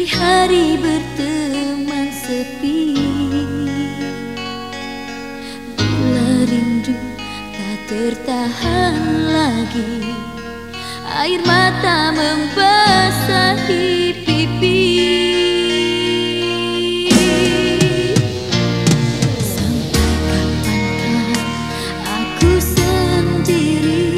Hari-hari berteman sepi. Bila rindu tak tertahan lagi Air mata membasahi pipi. Sampai kapankah aku sendiri?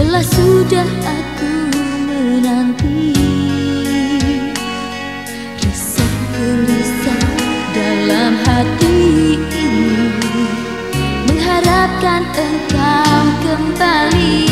Lelah sudah aku Mengharapkan engkau kembali